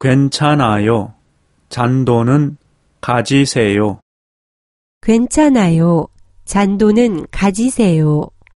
괜찮아요. 잔돈은 가지세요. 괜찮아요. 잔돈은 가지세요.